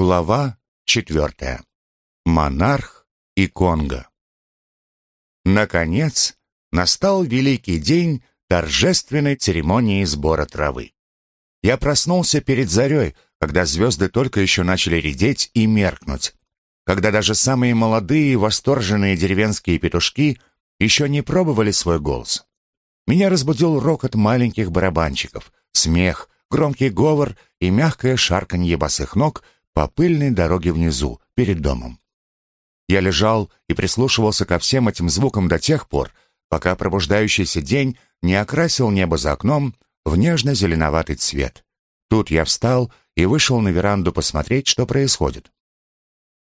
Глава четвертая. Монарх и Конго. Наконец, настал великий день торжественной церемонии сбора травы. Я проснулся перед зарей, когда звезды только еще начали редеть и меркнуть, когда даже самые молодые восторженные деревенские петушки еще не пробовали свой голос. Меня разбудил рокот маленьких барабанчиков, смех, громкий говор и мягкое шарканье босых ног по пыльной дороге внизу, перед домом. Я лежал и прислушивался ко всем этим звукам до тех пор, пока пробуждающийся день не окрасил небо за окном в нежно-зеленоватый цвет. Тут я встал и вышел на веранду посмотреть, что происходит.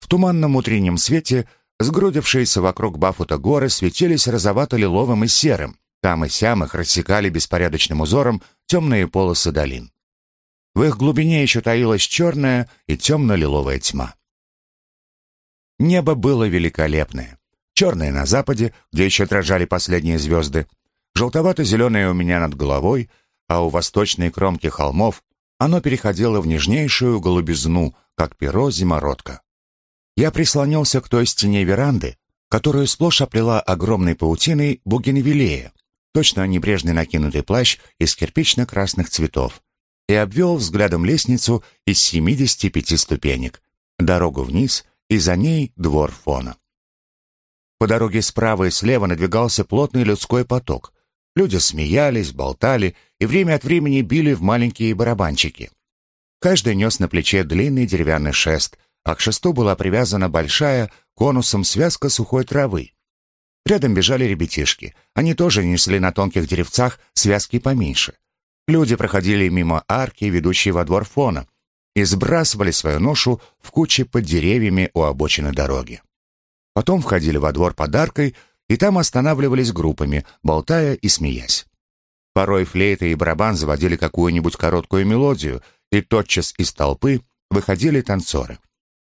В туманном утреннем свете сгрудившиеся вокруг Бафута горы светились розовато-лиловым и серым. Там и сям их рассекали беспорядочным узором темные полосы долин. В их глубине еще таилась черная и темно-лиловая тьма. Небо было великолепное. Черное на западе, где еще дрожали последние звезды, желтовато-зеленое у меня над головой, а у восточной кромки холмов оно переходило в нежнейшую голубизну, как перо зимородка. Я прислонился к той стене веранды, которую сплошь оплела огромной паутиной бугенвиллея, точно небрежный накинутый плащ из кирпично-красных цветов, и обвел взглядом лестницу из 75 ступенек, дорогу вниз и за ней двор фона. По дороге справа и слева надвигался плотный людской поток. Люди смеялись, болтали и время от времени били в маленькие барабанчики. Каждый нес на плече длинный деревянный шест, а к шесту была привязана большая конусом связка сухой травы. Рядом бежали ребятишки. Они тоже несли на тонких деревцах связки поменьше. Люди проходили мимо арки, ведущей во двор фона, и сбрасывали свою ношу в кучи под деревьями у обочины дороги. Потом входили во двор подаркой и там останавливались группами, болтая и смеясь. Порой флейта и барабан заводили какую-нибудь короткую мелодию, и тотчас из толпы выходили танцоры.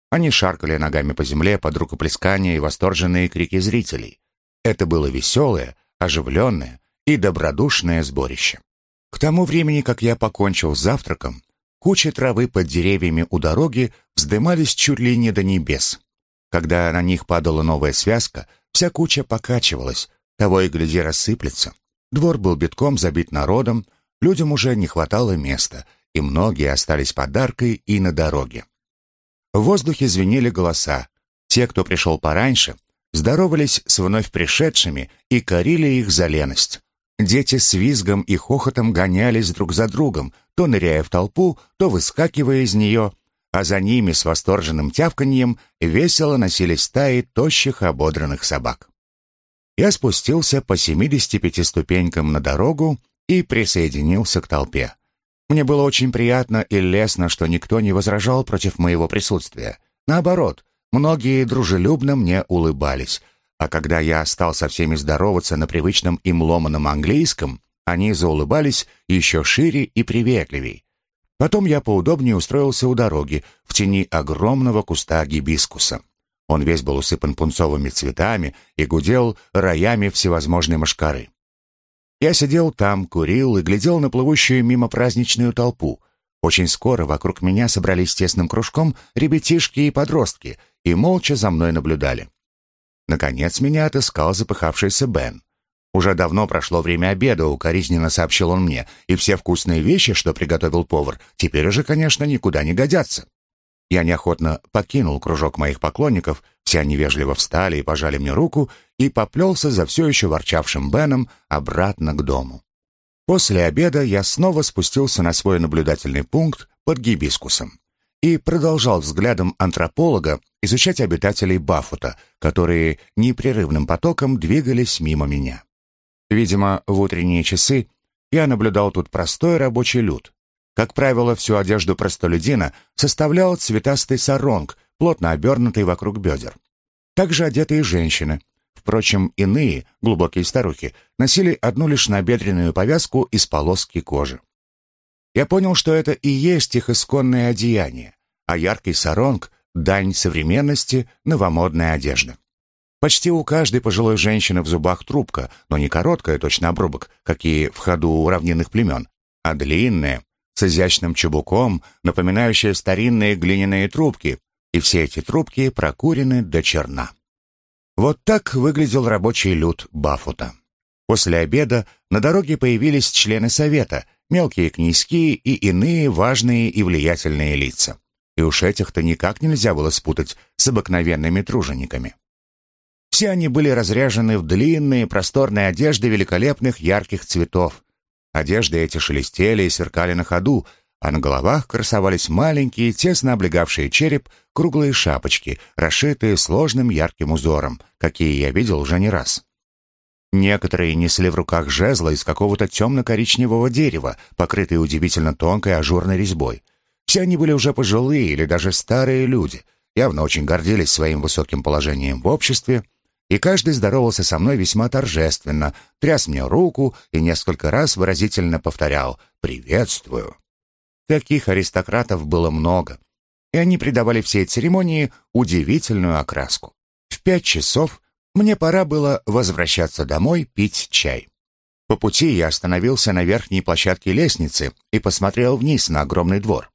Они шаркали ногами по земле под рукоплескания и восторженные крики зрителей. Это было веселое, оживленное и добродушное сборище. К тому времени, как я покончил с завтраком, кучи травы под деревьями у дороги вздымались чуть ли не до небес. Когда на них падала новая связка, вся куча покачивалась, того и гляди рассыплется. Двор был битком забит народом, людям уже не хватало места, и многие остались подаркой и на дороге. В воздухе звенели голоса. Те, кто пришел пораньше, здоровались с вновь пришедшими и корили их за леность. Дети с визгом и хохотом гонялись друг за другом, то ныряя в толпу, то выскакивая из нее, а за ними с восторженным тявканьем весело носились стаи тощих ободранных собак. Я спустился по 75 ступенькам на дорогу и присоединился к толпе. Мне было очень приятно и лестно, что никто не возражал против моего присутствия. Наоборот, многие дружелюбно мне улыбались — а когда я стал со всеми здороваться на привычном им ломаном английском, они заулыбались еще шире и приветливей. Потом я поудобнее устроился у дороги, в тени огромного куста гибискуса. Он весь был усыпан пунцовыми цветами и гудел роями всевозможной мошкары. Я сидел там, курил и глядел на плывущую мимо праздничную толпу. Очень скоро вокруг меня собрались тесным кружком ребятишки и подростки и молча за мной наблюдали. Наконец меня отыскал запыхавшийся Бен. Уже давно прошло время обеда, укоризненно сообщил он мне, и все вкусные вещи, что приготовил повар, теперь уже, конечно, никуда не годятся. Я неохотно покинул кружок моих поклонников, все они вежливо встали и пожали мне руку, и поплелся за все еще ворчавшим Беном обратно к дому. После обеда я снова спустился на свой наблюдательный пункт под гибискусом и продолжал взглядом антрополога изучать обитателей Бафута, которые непрерывным потоком двигались мимо меня. Видимо, в утренние часы я наблюдал тут простой рабочий люд. Как правило, всю одежду простолюдина составлял цветастый саронг, плотно обернутый вокруг бедер. Также одетые женщины. Впрочем, иные, глубокие старухи, носили одну лишь набедренную повязку из полоски кожи. Я понял, что это и есть их исконное одеяние, а яркий саронг — дань современности, новомодная одежда. Почти у каждой пожилой женщины в зубах трубка, но не короткая, точно обрубок, какие в ходу у равнинных племен, а длинная, с изящным чубуком, напоминающее старинные глиняные трубки, и все эти трубки прокурены до черна. Вот так выглядел рабочий люд Бафута. После обеда на дороге появились члены совета, мелкие князьки и иные важные и влиятельные лица. И уж этих-то никак нельзя было спутать с обыкновенными тружениками. Все они были разряжены в длинные просторные одежды великолепных ярких цветов. Одежды эти шелестели и сверкали на ходу, а на головах красовались маленькие, тесно облегавшие череп, круглые шапочки, расшитые сложным ярким узором, какие я видел уже не раз. Некоторые несли в руках жезла из какого-то темно-коричневого дерева, покрытые удивительно тонкой ажурной резьбой. Все они были уже пожилые или даже старые люди, явно очень гордились своим высоким положением в обществе, и каждый здоровался со мной весьма торжественно, тряс мне руку и несколько раз выразительно повторял «приветствую». Таких аристократов было много, и они придавали всей церемонии удивительную окраску. В пять часов мне пора было возвращаться домой пить чай. По пути я остановился на верхней площадке лестницы и посмотрел вниз на огромный двор.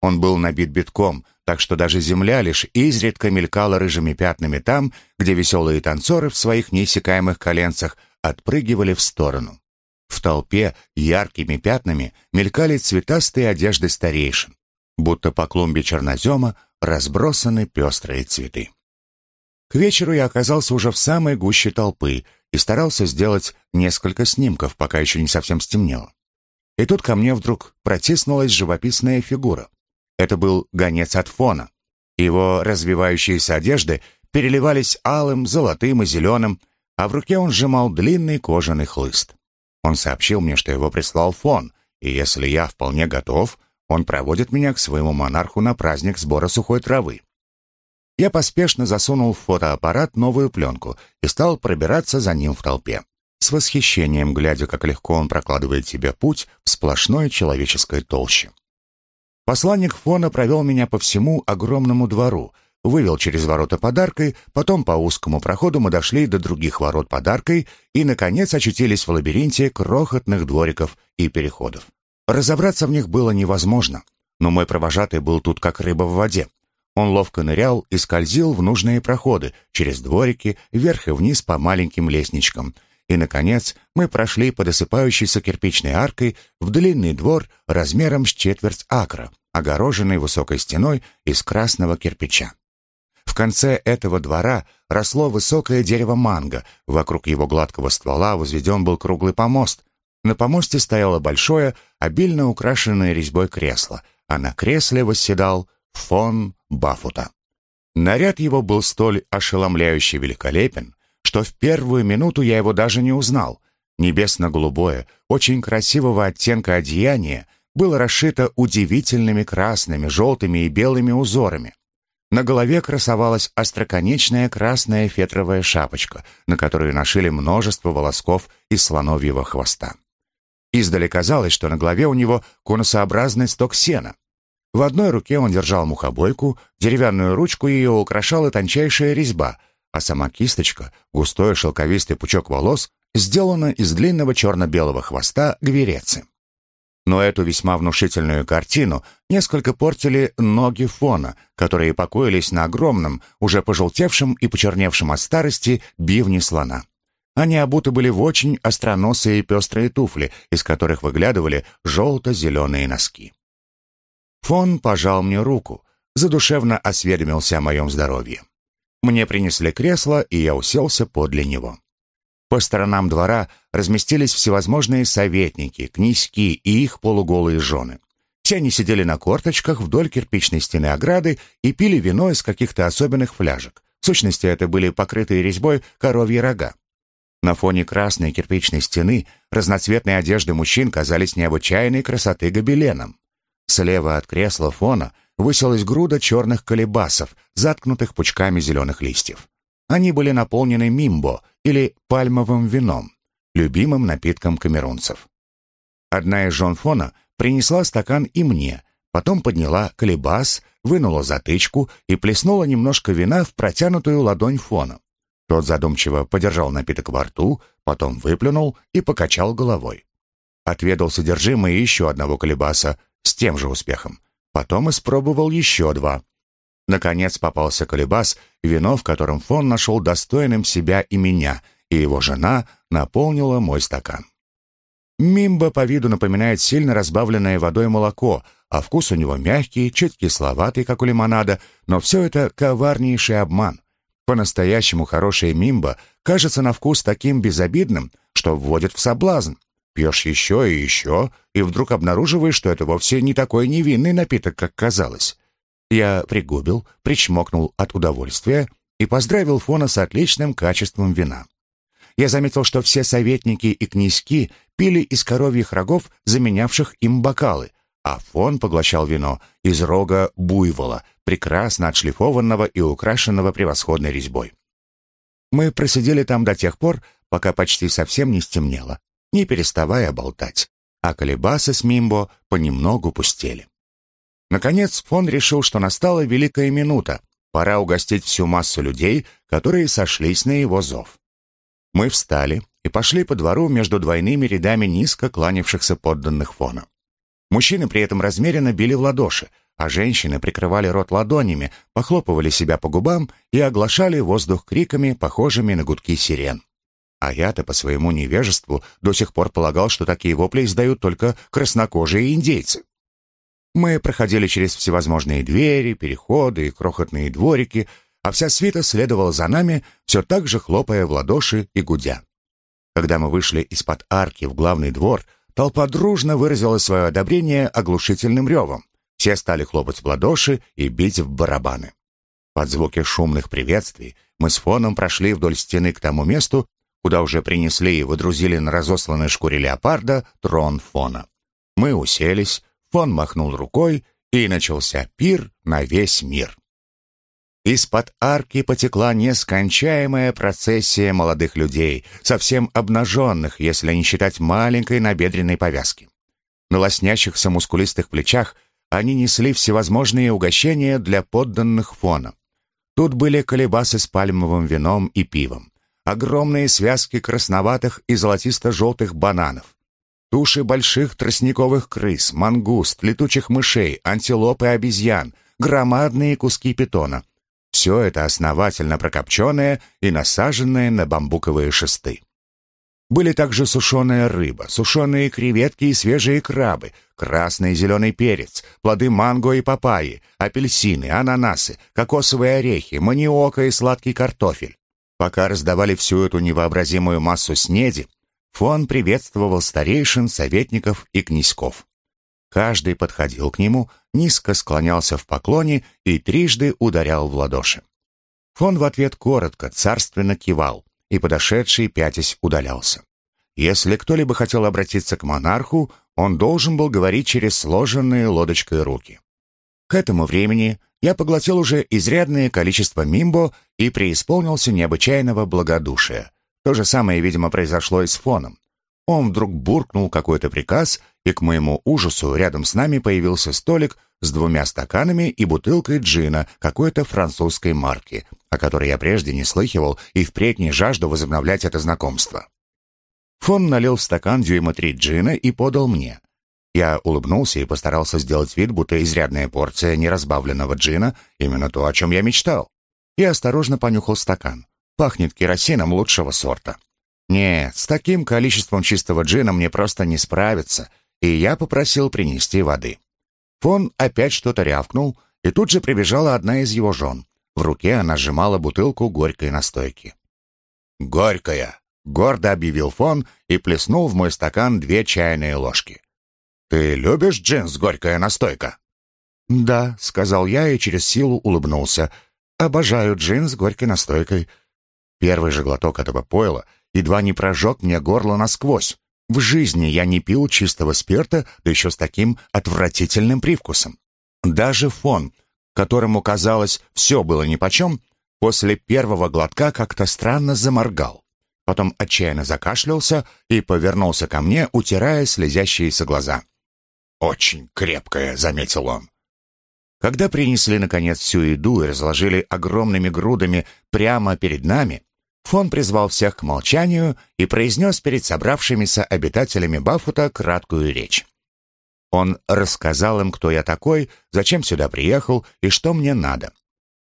Он был набит битком, так что даже земля лишь изредка мелькала рыжими пятнами там, где веселые танцоры в своих неиссякаемых коленцах отпрыгивали в сторону. В толпе яркими пятнами мелькали цветастые одежды старейшин, будто по клумбе чернозема разбросаны пестрые цветы. К вечеру я оказался уже в самой гуще толпы и старался сделать несколько снимков, пока еще не совсем стемнело. И тут ко мне вдруг протиснулась живописная фигура. Это был гонец от фона. Его развивающиеся одежды переливались алым, золотым и зеленым, а в руке он сжимал длинный кожаный хлыст. Он сообщил мне, что его прислал фон, и если я вполне готов, он проводит меня к своему монарху на праздник сбора сухой травы. Я поспешно засунул в фотоаппарат новую пленку и стал пробираться за ним в толпе, с восхищением глядя, как легко он прокладывает себе путь в сплошной человеческой толще. Посланник фона провел меня по всему огромному двору, вывел через ворота подаркой, потом по узкому проходу мы дошли до других ворот подаркой и, наконец, очутились в лабиринте крохотных двориков и переходов. Разобраться в них было невозможно, но мой провожатый был тут как рыба в воде. Он ловко нырял и скользил в нужные проходы, через дворики, вверх и вниз по маленьким лестничкам — и, наконец, мы прошли под осыпающейся кирпичной аркой в длинный двор размером с четверть акра, огороженный высокой стеной из красного кирпича. В конце этого двора росло высокое дерево манго, вокруг его гладкого ствола возведен был круглый помост. На помосте стояло большое, обильно украшенное резьбой кресло, а на кресле восседал фон Бафута. Наряд его был столь ошеломляюще великолепен, что в первую минуту я его даже не узнал. Небесно-голубое, очень красивого оттенка одеяние было расшито удивительными красными, желтыми и белыми узорами. На голове красовалась остроконечная красная фетровая шапочка, на которую нашили множество волосков из слоновьего хвоста. Издали казалось, что на голове у него конусообразный сток сена. В одной руке он держал мухобойку, деревянную ручку ее украшала тончайшая резьба — а сама кисточка, густой шелковистый пучок волос, сделана из длинного черно-белого хвоста гверецы. Но эту весьма внушительную картину несколько портили ноги фона, которые покоились на огромном, уже пожелтевшем и почерневшем от старости бивне слона. Они обуты были в очень остроносые пестрые туфли, из которых выглядывали желто-зеленые носки. Фон пожал мне руку, задушевно осведомился о моем здоровье. Мне принесли кресло, и я уселся подле него. По сторонам двора разместились всевозможные советники, князьки и их полуголые жены. Все они сидели на корточках вдоль кирпичной стены ограды и пили вино из каких-то особенных фляжек. В сущности, это были покрытые резьбой коровьи рога. На фоне красной кирпичной стены разноцветные одежды мужчин казались необычайной красоты гобеленом. Слева от кресла фона высилась груда черных колебасов, заткнутых пучками зеленых листьев. Они были наполнены мимбо или пальмовым вином, любимым напитком камерунцев. Одна из жен фона принесла стакан и мне, потом подняла колебас, вынула затычку и плеснула немножко вина в протянутую ладонь фона. Тот задумчиво подержал напиток во рту, потом выплюнул и покачал головой. Отведал содержимое еще одного колебаса с тем же успехом. Потом испробовал еще два. Наконец попался колебас, вино, в котором фон нашел достойным себя и меня, и его жена наполнила мой стакан. Мимба по виду напоминает сильно разбавленное водой молоко, а вкус у него мягкий, чуть кисловатый, как у лимонада, но все это коварнейший обман. По-настоящему хорошая мимба кажется на вкус таким безобидным, что вводит в соблазн. Пьешь еще и еще, и вдруг обнаруживаешь, что это вовсе не такой невинный напиток, как казалось. Я пригубил, причмокнул от удовольствия и поздравил Фона с отличным качеством вина. Я заметил, что все советники и князьки пили из коровьих рогов, заменявших им бокалы, а Фон поглощал вино из рога буйвола, прекрасно отшлифованного и украшенного превосходной резьбой. Мы просидели там до тех пор, пока почти совсем не стемнело, не переставая болтать, а колебасы с Мимбо понемногу пустели. Наконец, фон решил, что настала великая минута, пора угостить всю массу людей, которые сошлись на его зов. Мы встали и пошли по двору между двойными рядами низко кланявшихся подданных фона. Мужчины при этом размеренно били в ладоши, а женщины прикрывали рот ладонями, похлопывали себя по губам и оглашали воздух криками, похожими на гудки сирен. А я-то по своему невежеству до сих пор полагал, что такие вопли издают только краснокожие индейцы. Мы проходили через всевозможные двери, переходы и крохотные дворики, а вся свита следовала за нами, все так же хлопая в ладоши и гудя. Когда мы вышли из-под арки в главный двор, толпа дружно выразила свое одобрение оглушительным ревом. Все стали хлопать в ладоши и бить в барабаны. Под звуки шумных приветствий мы с фоном прошли вдоль стены к тому месту, куда уже принесли и выдрузили на разосланной шкуре леопарда трон фона. Мы уселись, фон махнул рукой, и начался пир на весь мир. Из-под арки потекла нескончаемая процессия молодых людей, совсем обнаженных, если не считать маленькой набедренной повязки. На лоснящихся мускулистых плечах они несли всевозможные угощения для подданных фона. Тут были колебасы с пальмовым вином и пивом огромные связки красноватых и золотисто-желтых бананов, туши больших тростниковых крыс, мангуст, летучих мышей, антилоп и обезьян, громадные куски питона. Все это основательно прокопченное и насаженное на бамбуковые шесты. Были также сушеная рыба, сушеные креветки и свежие крабы, красный и зеленый перец, плоды манго и папайи, апельсины, ананасы, кокосовые орехи, маниока и сладкий картофель. Пока раздавали всю эту невообразимую массу снеди, фон приветствовал старейшин, советников и князьков. Каждый подходил к нему, низко склонялся в поклоне и трижды ударял в ладоши. Фон в ответ коротко, царственно кивал, и подошедший пятясь удалялся. Если кто-либо хотел обратиться к монарху, он должен был говорить через сложенные лодочкой руки. К этому времени я поглотил уже изрядное количество мимбо и преисполнился необычайного благодушия. То же самое, видимо, произошло и с фоном. Он вдруг буркнул какой-то приказ, и к моему ужасу рядом с нами появился столик с двумя стаканами и бутылкой джина какой-то французской марки, о которой я прежде не слыхивал и впредь не жажду возобновлять это знакомство. Фон налил в стакан дюйма три джина и подал мне. Я улыбнулся и постарался сделать вид, будто изрядная порция неразбавленного джина — именно то, о чем я мечтал. И осторожно понюхал стакан. Пахнет керосином лучшего сорта. Нет, с таким количеством чистого джина мне просто не справиться, и я попросил принести воды. Фон опять что-то рявкнул, и тут же прибежала одна из его жен. В руке она сжимала бутылку горькой настойки. «Горькая!» — гордо объявил Фон и плеснул в мой стакан две чайные ложки. «Ты любишь джин с горькая настойка?» «Да», — сказал я и через силу улыбнулся. «Обожаю джин с горькой настойкой». Первый же глоток этого пойла едва не прожег мне горло насквозь. В жизни я не пил чистого спирта, да еще с таким отвратительным привкусом. Даже фон, которому, казалось, все было нипочем, после первого глотка как-то странно заморгал. Потом отчаянно закашлялся и повернулся ко мне, утирая слезящиеся глаза. «Очень крепкая», — заметил он. Когда принесли, наконец, всю еду и разложили огромными грудами прямо перед нами, фон призвал всех к молчанию и произнес перед собравшимися обитателями Баффута краткую речь. Он рассказал им, кто я такой, зачем сюда приехал и что мне надо.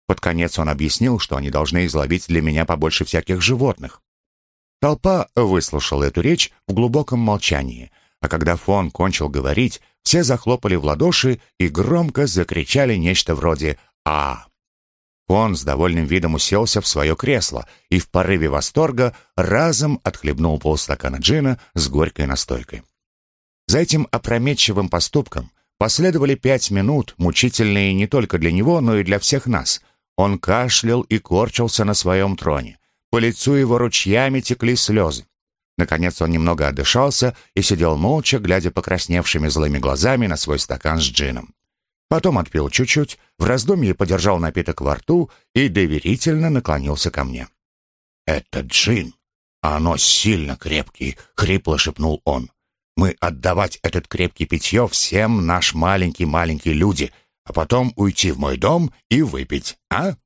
Под конец он объяснил, что они должны изловить для меня побольше всяких животных. Толпа выслушала эту речь в глубоком молчании, а когда фон кончил говорить, все захлопали в ладоши и громко закричали нечто вроде «А!». Фон с довольным видом уселся в свое кресло и в порыве восторга разом отхлебнул полстакана джина с горькой настойкой. За этим опрометчивым поступком последовали пять минут, мучительные не только для него, но и для всех нас. Он кашлял и корчился на своем троне. По лицу его ручьями текли слезы. Наконец он немного отдышался и сидел молча, глядя покрасневшими злыми глазами на свой стакан с джином. Потом отпил чуть-чуть, в раздумье подержал напиток во рту и доверительно наклонился ко мне. «Это джин. Оно сильно крепкий», — хрипло шепнул он мы отдавать этот крепкий питье всем наш маленький-маленькие люди, а потом уйти в мой дом и выпить, а?»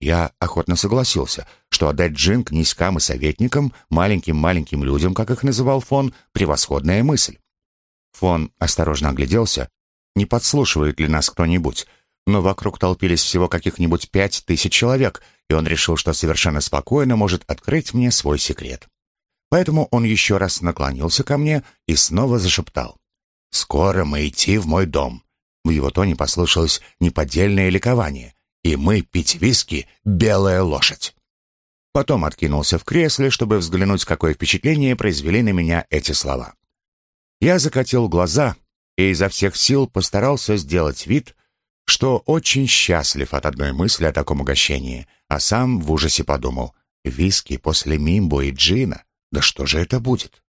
Я охотно согласился, что отдать джин князькам и советникам, маленьким-маленьким людям, как их называл фон, превосходная мысль. Фон осторожно огляделся, не подслушивает ли нас кто-нибудь, но вокруг толпились всего каких-нибудь пять тысяч человек, и он решил, что совершенно спокойно может открыть мне свой секрет. Поэтому он еще раз наклонился ко мне и снова зашептал. «Скоро мы идти в мой дом». В его тоне послышалось неподдельное ликование. «И мы пить виски «Белая лошадь». Потом откинулся в кресле, чтобы взглянуть, какое впечатление произвели на меня эти слова. Я закатил глаза и изо всех сил постарался сделать вид, что очень счастлив от одной мысли о таком угощении, а сам в ужасе подумал, виски после мимбо и джина да что же это будет?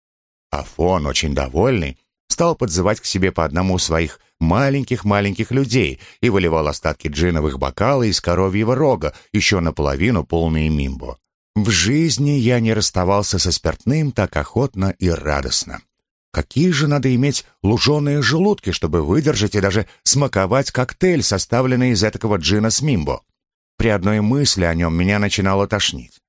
Афон, очень довольный, стал подзывать к себе по одному своих маленьких-маленьких людей и выливал остатки джиновых бокала из коровьего рога, еще наполовину полные мимбо. В жизни я не расставался со спиртным так охотно и радостно. Какие же надо иметь луженые желудки, чтобы выдержать и даже смаковать коктейль, составленный из этого джина с мимбо? При одной мысли о нем меня начинало тошнить.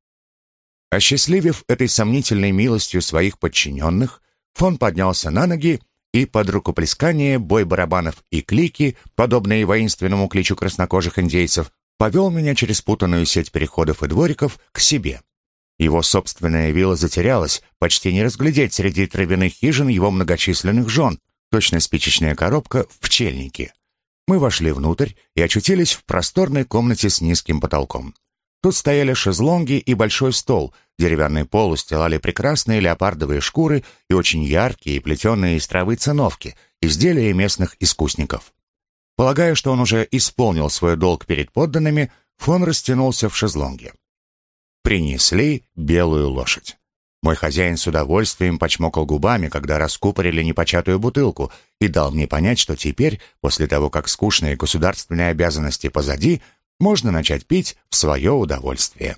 Осчастливив этой сомнительной милостью своих подчиненных, фон поднялся на ноги и под рукоплескание, бой барабанов и клики, подобные воинственному кличу краснокожих индейцев, повел меня через путанную сеть переходов и двориков к себе. Его собственная вилла затерялась, почти не разглядеть среди травяных хижин его многочисленных жен, точно спичечная коробка в пчельнике. Мы вошли внутрь и очутились в просторной комнате с низким потолком. Тут стояли шезлонги и большой стол, деревянный пол устилали прекрасные леопардовые шкуры и очень яркие плетеные из травы циновки, изделия местных искусников. Полагая, что он уже исполнил свой долг перед подданными, фон растянулся в шезлонге. Принесли белую лошадь. Мой хозяин с удовольствием почмокал губами, когда раскупорили непочатую бутылку, и дал мне понять, что теперь, после того, как скучные государственные обязанности позади, можно начать пить в свое удовольствие.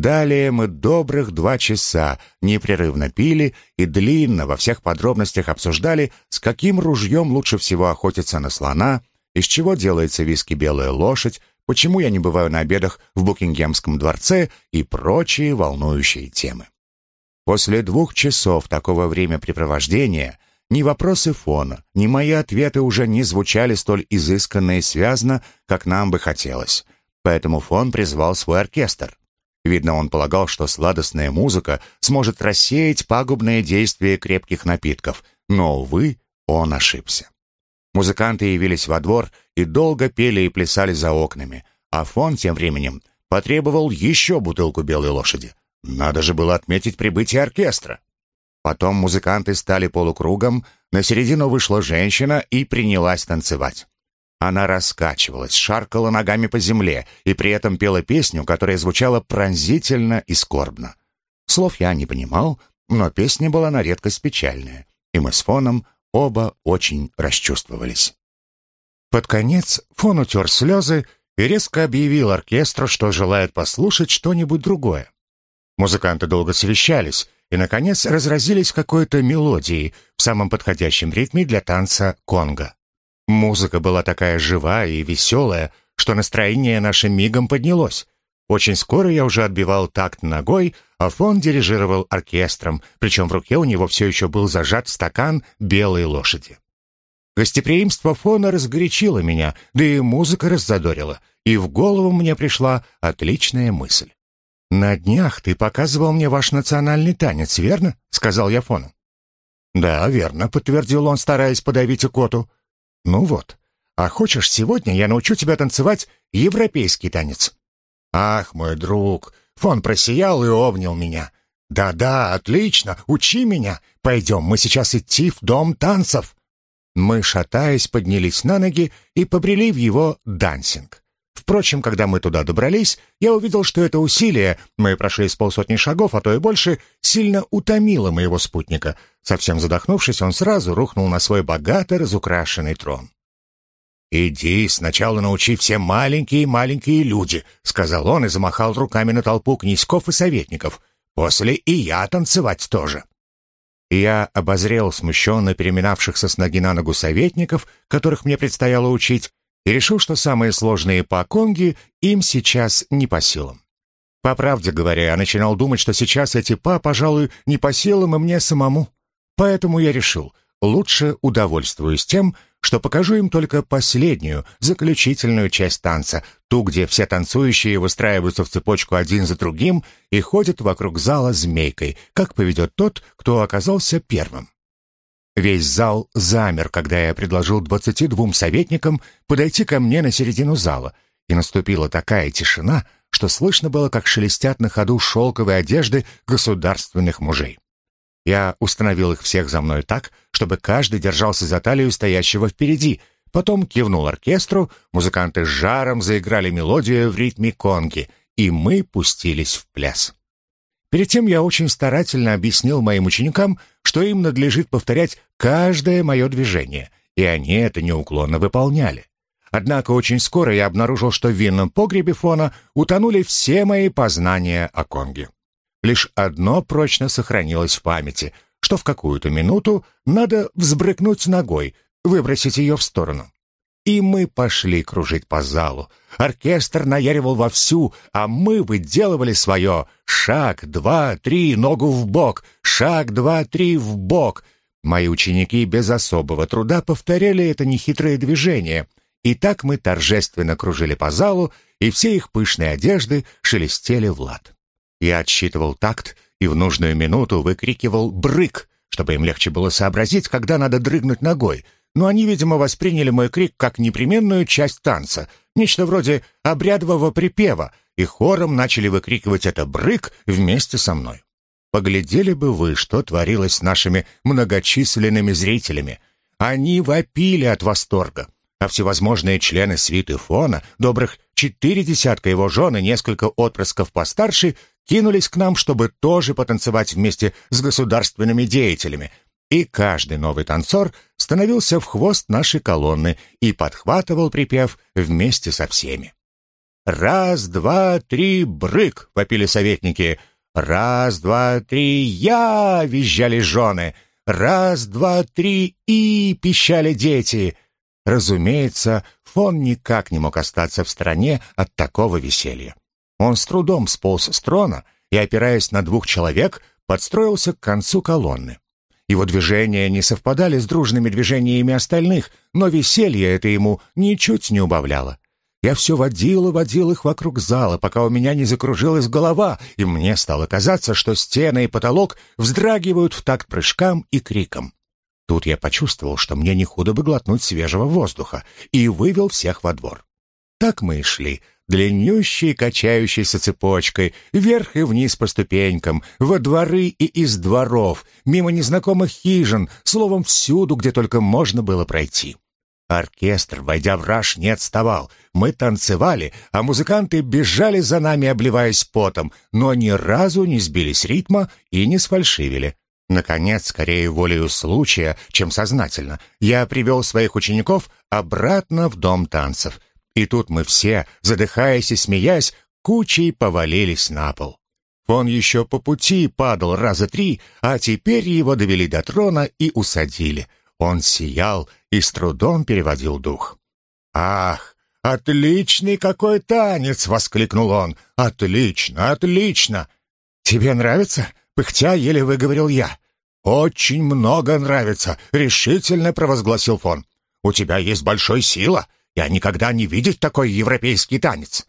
Далее мы добрых два часа непрерывно пили и длинно во всех подробностях обсуждали, с каким ружьем лучше всего охотиться на слона, из чего делается виски «Белая лошадь», почему я не бываю на обедах в Букингемском дворце и прочие волнующие темы. После двух часов такого времяпрепровождения ни вопросы фона, ни мои ответы уже не звучали столь изысканно и связно, как нам бы хотелось. Поэтому фон призвал свой оркестр. Видно, он полагал, что сладостная музыка сможет рассеять пагубное действие крепких напитков, но, увы, он ошибся. Музыканты явились во двор и долго пели и плясали за окнами, а фон тем временем потребовал еще бутылку белой лошади. Надо же было отметить прибытие оркестра. Потом музыканты стали полукругом, на середину вышла женщина и принялась танцевать. Она раскачивалась, шаркала ногами по земле и при этом пела песню, которая звучала пронзительно и скорбно. Слов я не понимал, но песня была на редкость печальная, и мы с Фоном оба очень расчувствовались. Под конец Фон утер слезы и резко объявил оркестру, что желает послушать что-нибудь другое. Музыканты долго совещались, и, наконец, разразились какой-то мелодией в самом подходящем ритме для танца конга. Музыка была такая живая и веселая, что настроение наше мигом поднялось. Очень скоро я уже отбивал такт ногой, а фон дирижировал оркестром, причем в руке у него все еще был зажат стакан белой лошади. Гостеприимство фона разгорячило меня, да и музыка раззадорила, и в голову мне пришла отличная мысль. «На днях ты показывал мне ваш национальный танец, верно?» — сказал я фону. «Да, верно», — подтвердил он, стараясь подавить икоту. «Ну вот. А хочешь, сегодня я научу тебя танцевать европейский танец?» «Ах, мой друг!» Фон просиял и обнял меня. «Да-да, отлично, учи меня. Пойдем, мы сейчас идти в дом танцев». Мы, шатаясь, поднялись на ноги и побрели в его дансинг. Впрочем, когда мы туда добрались, я увидел, что это усилие, мы прошли с полсотни шагов, а то и больше, сильно утомило моего спутника. Совсем задохнувшись, он сразу рухнул на свой богато разукрашенный трон. «Иди, сначала научи все маленькие-маленькие люди», — сказал он и замахал руками на толпу князьков и советников. «После и я танцевать тоже». Я обозрел смущенно переминавшихся с ноги на ногу советников, которых мне предстояло учить, и решил, что самые сложные по конги им сейчас не по силам. По правде говоря, я начинал думать, что сейчас эти па, пожалуй, не по силам и мне самому. Поэтому я решил, лучше удовольствуюсь тем, что покажу им только последнюю, заключительную часть танца, ту, где все танцующие выстраиваются в цепочку один за другим и ходят вокруг зала змейкой, как поведет тот, кто оказался первым. Весь зал замер, когда я предложил двадцати двум советникам подойти ко мне на середину зала, и наступила такая тишина, что слышно было, как шелестят на ходу шелковые одежды государственных мужей. Я установил их всех за мной так, чтобы каждый держался за талию стоящего впереди. Потом кивнул оркестру, музыканты с жаром заиграли мелодию в ритме конги, и мы пустились в пляс. Перед тем я очень старательно объяснил моим ученикам, что им надлежит повторять каждое мое движение, и они это неуклонно выполняли. Однако очень скоро я обнаружил, что в винном погребе фона утонули все мои познания о конге. Лишь одно прочно сохранилось в памяти, что в какую-то минуту надо взбрыкнуть ногой, выбросить ее в сторону. И мы пошли кружить по залу. Оркестр наяривал вовсю, а мы выделывали свое. Шаг, два, три, ногу в бок. Шаг, два, три, в бок. Мои ученики без особого труда повторяли это нехитрое движение. И так мы торжественно кружили по залу, и все их пышные одежды шелестели в лад. Я отсчитывал такт и в нужную минуту выкрикивал «брык», чтобы им легче было сообразить, когда надо дрыгнуть ногой. Но они, видимо, восприняли мой крик как непременную часть танца, нечто вроде обрядового припева, и хором начали выкрикивать это «брык» вместе со мной. Поглядели бы вы, что творилось с нашими многочисленными зрителями. Они вопили от восторга а всевозможные члены свиты фона, добрых четыре десятка его жен и несколько отпрысков постарше, кинулись к нам, чтобы тоже потанцевать вместе с государственными деятелями. И каждый новый танцор становился в хвост нашей колонны и подхватывал припев вместе со всеми. «Раз, два, три, брык!» — вопили советники. «Раз, два, три, я!» — визжали жены. «Раз, два, три, и!» — пищали дети. Разумеется, фон никак не мог остаться в стороне от такого веселья. Он с трудом сполз с трона и, опираясь на двух человек, подстроился к концу колонны. Его движения не совпадали с дружными движениями остальных, но веселье это ему ничуть не убавляло. Я все водил и водил их вокруг зала, пока у меня не закружилась голова, и мне стало казаться, что стены и потолок вздрагивают в такт прыжкам и крикам. Тут я почувствовал, что мне не худо бы глотнуть свежего воздуха, и вывел всех во двор. Так мы и шли, длиннющей качающейся цепочкой, вверх и вниз по ступенькам, во дворы и из дворов, мимо незнакомых хижин, словом, всюду, где только можно было пройти. Оркестр, войдя в раж, не отставал. Мы танцевали, а музыканты бежали за нами, обливаясь потом, но ни разу не сбились ритма и не сфальшивили. Наконец, скорее волею случая, чем сознательно, я привел своих учеников обратно в дом танцев. И тут мы все, задыхаясь и смеясь, кучей повалились на пол. Он еще по пути падал раза три, а теперь его довели до трона и усадили. Он сиял и с трудом переводил дух. «Ах, отличный какой танец!» — воскликнул он. «Отлично, отлично!» «Тебе нравится?» Пыхтя еле выговорил я. «Очень много нравится», — решительно провозгласил фон. У тебя есть большой сила. Я никогда не видел такой европейский танец».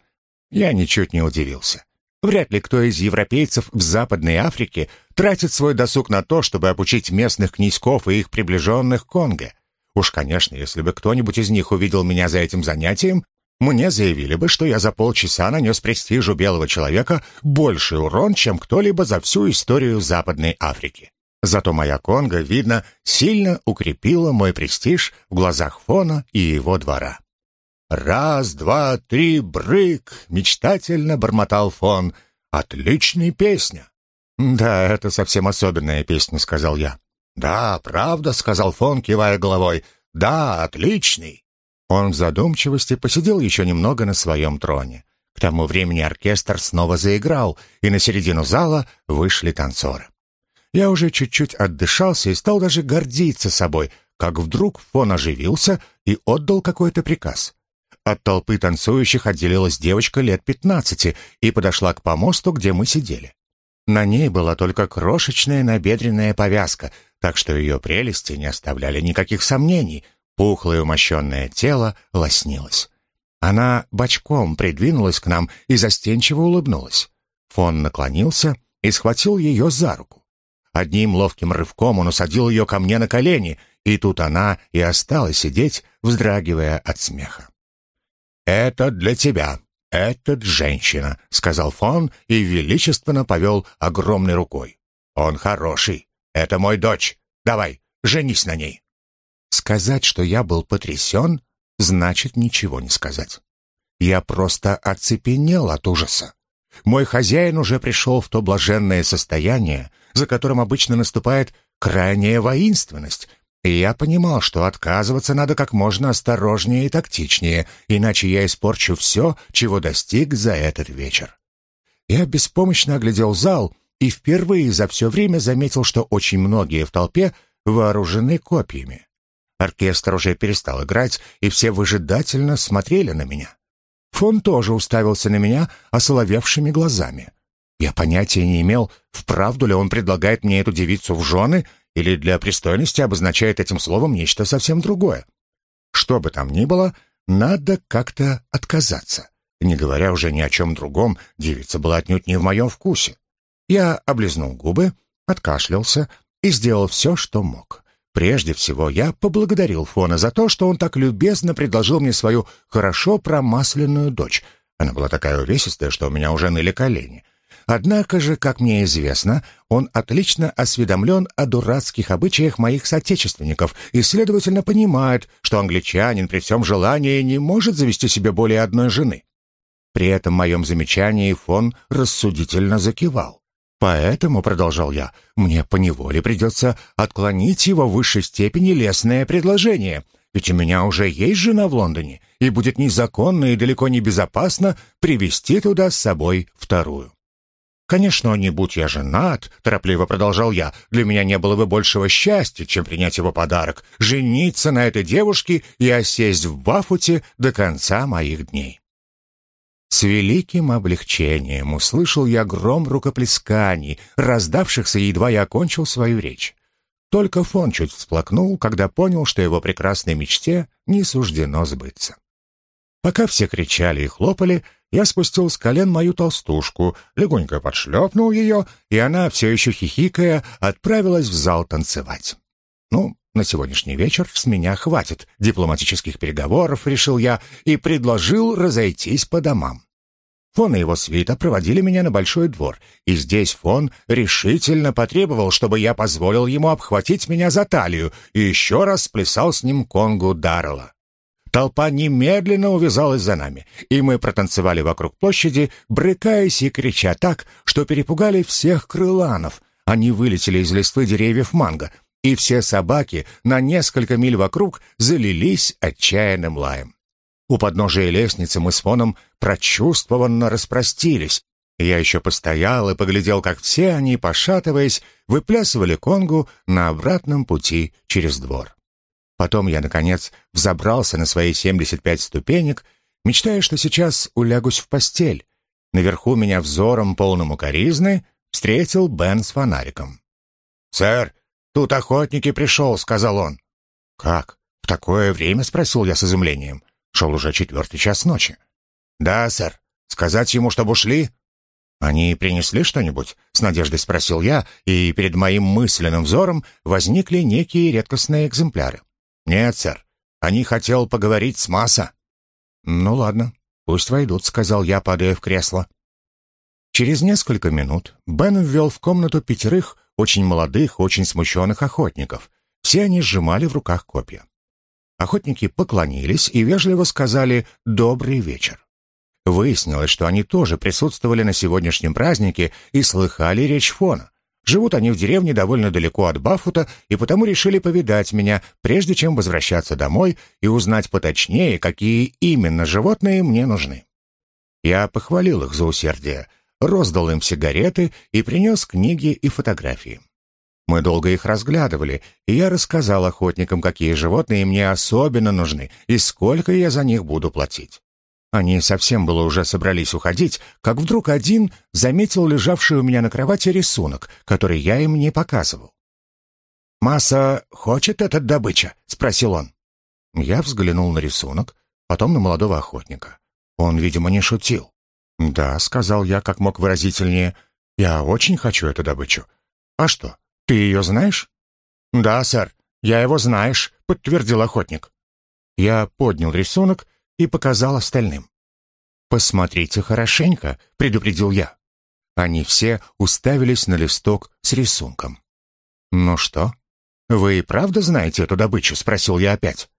Я ничуть не удивился. Вряд ли кто из европейцев в Западной Африке тратит свой досуг на то, чтобы обучить местных князьков и их приближенных Конго. Уж, конечно, если бы кто-нибудь из них увидел меня за этим занятием, мне заявили бы, что я за полчаса нанес престижу белого человека больший урон, чем кто-либо за всю историю Западной Африки. Зато моя Конго, видно, сильно укрепила мой престиж в глазах Фона и его двора. «Раз, два, три, брык!» — мечтательно бормотал Фон. «Отличная песня!» «Да, это совсем особенная песня», — сказал я. «Да, правда», — сказал Фон, кивая головой. «Да, отличный». Он в задумчивости посидел еще немного на своем троне. К тому времени оркестр снова заиграл, и на середину зала вышли танцоры. Я уже чуть-чуть отдышался и стал даже гордиться собой, как вдруг Фон оживился и отдал какой-то приказ. От толпы танцующих отделилась девочка лет пятнадцати и подошла к помосту, где мы сидели. На ней была только крошечная набедренная повязка, так что ее прелести не оставляли никаких сомнений. Пухлое умощенное тело лоснилось. Она бочком придвинулась к нам и застенчиво улыбнулась. Фон наклонился и схватил ее за руку. Одним ловким рывком он усадил ее ко мне на колени, и тут она и осталась сидеть, вздрагивая от смеха. «Это для тебя. Этот женщина», — сказал Фон и величественно повел огромной рукой. «Он хороший. Это мой дочь. Давай, женись на ней». Сказать, что я был потрясен, значит ничего не сказать. Я просто оцепенел от ужаса. Мой хозяин уже пришел в то блаженное состояние, за которым обычно наступает крайняя воинственность, и я понимал, что отказываться надо как можно осторожнее и тактичнее, иначе я испорчу все, чего достиг за этот вечер. Я беспомощно оглядел зал и впервые за все время заметил, что очень многие в толпе вооружены копьями. Оркестр уже перестал играть, и все выжидательно смотрели на меня. Фон тоже уставился на меня осоловевшими глазами. Я понятия не имел, вправду ли он предлагает мне эту девицу в жены или для пристойности обозначает этим словом нечто совсем другое. Что бы там ни было, надо как-то отказаться. Не говоря уже ни о чем другом, девица была отнюдь не в моем вкусе. Я облизнул губы, откашлялся и сделал все, что мог. Прежде всего, я поблагодарил Фона за то, что он так любезно предложил мне свою хорошо промасленную дочь. Она была такая увесистая, что у меня уже ныли колени — Однако же, как мне известно, он отлично осведомлен о дурацких обычаях моих соотечественников и, следовательно, понимает, что англичанин при всем желании не может завести себе более одной жены. При этом моем замечании фон рассудительно закивал. «Поэтому, — продолжал я, — мне поневоле придется отклонить его в высшей степени лестное предложение, ведь у меня уже есть жена в Лондоне, и будет незаконно и далеко не безопасно привести туда с собой вторую. «Конечно, не будь я женат», — торопливо продолжал я, «для меня не было бы большего счастья, чем принять его подарок, жениться на этой девушке и осесть в Бафуте до конца моих дней». С великим облегчением услышал я гром рукоплесканий, раздавшихся, едва я окончил свою речь. Только фон чуть всплакнул, когда понял, что его прекрасной мечте не суждено сбыться. Пока все кричали и хлопали, я спустил с колен мою толстушку, легонько подшлепнул ее, и она, все еще хихикая, отправилась в зал танцевать. Ну, на сегодняшний вечер с меня хватит дипломатических переговоров, решил я, и предложил разойтись по домам. Фон и его свита проводили меня на большой двор, и здесь Фон решительно потребовал, чтобы я позволил ему обхватить меня за талию и еще раз сплясал с ним конгу Даррелла. Толпа немедленно увязалась за нами, и мы протанцевали вокруг площади, брыкаясь и крича так, что перепугали всех крыланов. Они вылетели из листвы деревьев манго, и все собаки на несколько миль вокруг залились отчаянным лаем. У подножия лестницы мы с Фоном прочувствованно распростились. Я еще постоял и поглядел, как все они, пошатываясь, выплясывали конгу на обратном пути через двор. Потом я, наконец, взобрался на свои 75 ступенек, мечтая, что сейчас улягусь в постель. Наверху меня взором, полным укоризны, встретил Бен с фонариком. «Сэр, тут охотники пришел», — сказал он. «Как? «В такое время?» — спросил я с изумлением. Шел уже четвертый час ночи. «Да, сэр. Сказать ему, чтобы ушли?» «Они принесли что-нибудь?» — с надеждой спросил я, и перед моим мысленным взором возникли некие редкостные экземпляры. «Нет, сэр. Они хотел поговорить с Масса». «Ну ладно, пусть войдут», — сказал я, падая в кресло. Через несколько минут Бен ввел в комнату пятерых очень молодых, очень смущенных охотников. Все они сжимали в руках копья. Охотники поклонились и вежливо сказали «добрый вечер». Выяснилось, что они тоже присутствовали на сегодняшнем празднике и слыхали речь фона. Живут они в деревне довольно далеко от Бафута, и потому решили повидать меня, прежде чем возвращаться домой и узнать поточнее, какие именно животные мне нужны. Я похвалил их за усердие, роздал им сигареты и принес книги и фотографии. Мы долго их разглядывали, и я рассказал охотникам, какие животные мне особенно нужны и сколько я за них буду платить. Они совсем было уже собрались уходить, как вдруг один заметил лежавший у меня на кровати рисунок, который я им не показывал. «Масса хочет этот добыча?» — спросил он. Я взглянул на рисунок, потом на молодого охотника. Он, видимо, не шутил. «Да», — сказал я как мог выразительнее, — «я очень хочу эту добычу. А что, ты ее знаешь?» «Да, сэр, я его знаешь», — подтвердил охотник. Я поднял рисунок и показал остальным. «Посмотрите хорошенько», — предупредил я. Они все уставились на листок с рисунком. «Ну что, вы и правда знаете эту добычу?» — спросил я опять.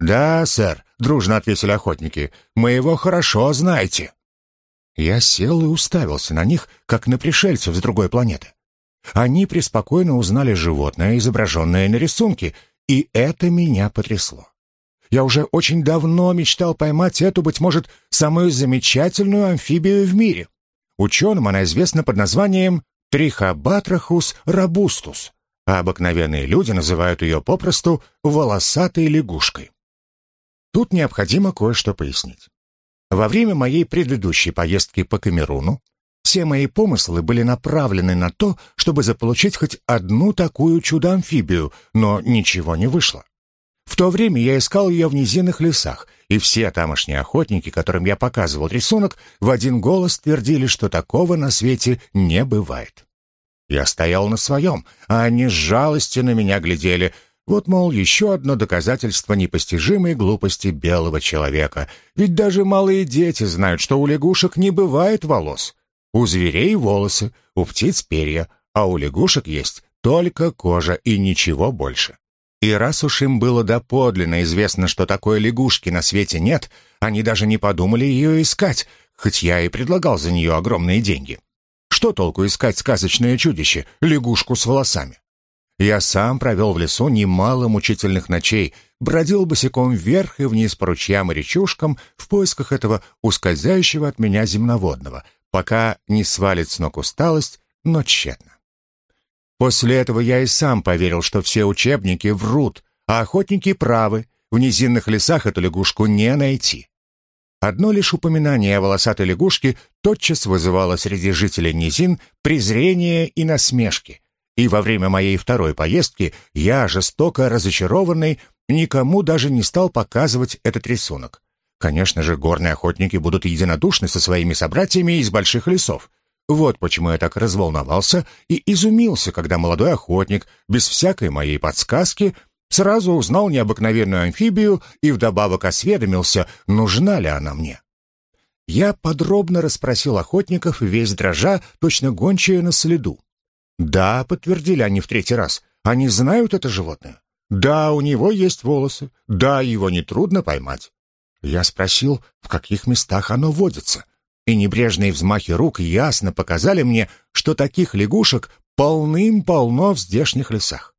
«Да, сэр», — дружно ответили охотники, — «мы его хорошо знаете». Я сел и уставился на них, как на пришельцев с другой планеты. Они преспокойно узнали животное, изображенное на рисунке, и это меня потрясло. Я уже очень давно мечтал поймать эту, быть может, самую замечательную амфибию в мире. Ученым она известна под названием Трихобатрахус робустус, а обыкновенные люди называют ее попросту волосатой лягушкой. Тут необходимо кое-что пояснить. Во время моей предыдущей поездки по Камеруну все мои помыслы были направлены на то, чтобы заполучить хоть одну такую чудо-амфибию, но ничего не вышло. В то время я искал ее в низинных лесах, и все тамошние охотники, которым я показывал рисунок, в один голос твердили, что такого на свете не бывает. Я стоял на своем, а они с жалостью на меня глядели. Вот, мол, еще одно доказательство непостижимой глупости белого человека. Ведь даже малые дети знают, что у лягушек не бывает волос. У зверей волосы, у птиц перья, а у лягушек есть только кожа и ничего больше. И раз уж им было доподлинно известно, что такой лягушки на свете нет, они даже не подумали ее искать, хоть я и предлагал за нее огромные деньги. Что толку искать сказочное чудище, лягушку с волосами? Я сам провел в лесу немало мучительных ночей, бродил босиком вверх и вниз по ручьям и речушкам в поисках этого ускользающего от меня земноводного, пока не свалит с ног усталость, но тщетно. После этого я и сам поверил, что все учебники врут, а охотники правы, в низинных лесах эту лягушку не найти. Одно лишь упоминание о волосатой лягушке тотчас вызывало среди жителей низин презрение и насмешки. И во время моей второй поездки я, жестоко разочарованный, никому даже не стал показывать этот рисунок. Конечно же, горные охотники будут единодушны со своими собратьями из больших лесов. Вот почему я так разволновался и изумился, когда молодой охотник, без всякой моей подсказки, сразу узнал необыкновенную амфибию и вдобавок осведомился, нужна ли она мне. Я подробно расспросил охотников, весь дрожа, точно гончая на следу. «Да», — подтвердили они в третий раз, — «они знают это животное. Да, у него есть волосы. Да, его нетрудно поймать». Я спросил, в каких местах оно водится и небрежные взмахи рук ясно показали мне, что таких лягушек полным-полно в здешних лесах.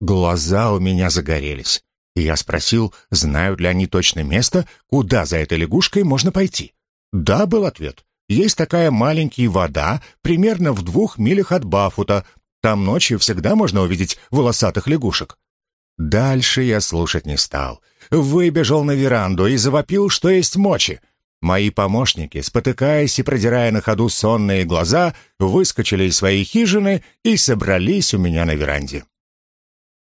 Глаза у меня загорелись, и я спросил, знают ли они точно место, куда за этой лягушкой можно пойти. Да, был ответ. Есть такая маленькая вода, примерно в двух милях от Бафута. Там ночью всегда можно увидеть волосатых лягушек. Дальше я слушать не стал. Выбежал на веранду и завопил, что есть мочи. Мои помощники, спотыкаясь и продирая на ходу сонные глаза, выскочили из своей хижины и собрались у меня на веранде.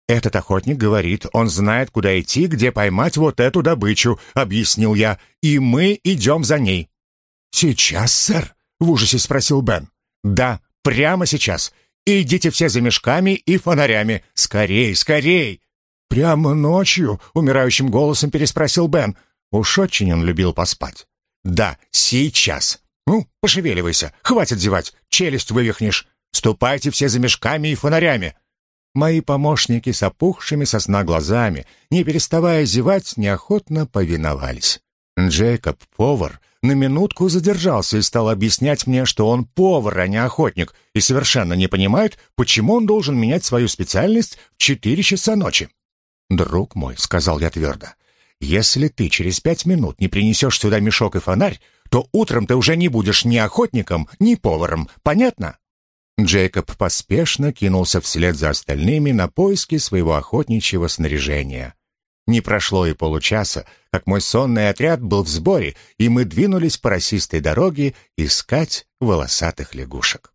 «Этот охотник говорит, он знает, куда идти, где поймать вот эту добычу», — объяснил я, «и мы идем за ней». «Сейчас, сэр?» — в ужасе спросил Бен. «Да, прямо сейчас. Идите все за мешками и фонарями. Скорей, скорей!» «Прямо ночью?» — умирающим голосом переспросил Бен. Уж очень он любил поспать. «Да, сейчас. Ну, пошевеливайся. Хватит зевать. Челюсть вывихнешь. Ступайте все за мешками и фонарями». Мои помощники с опухшими со сна глазами, не переставая зевать, неохотно повиновались. Джейкоб, повар, на минутку задержался и стал объяснять мне, что он повар, а не охотник, и совершенно не понимает, почему он должен менять свою специальность в четыре часа ночи. «Друг мой», — сказал я твердо, — «если ты через пять минут не принесешь сюда мешок и фонарь, то утром ты уже не будешь ни охотником, ни поваром. Понятно?» Джейкоб поспешно кинулся вслед за остальными на поиски своего охотничьего снаряжения. Не прошло и получаса, как мой сонный отряд был в сборе, и мы двинулись по росистой дороге искать волосатых лягушек.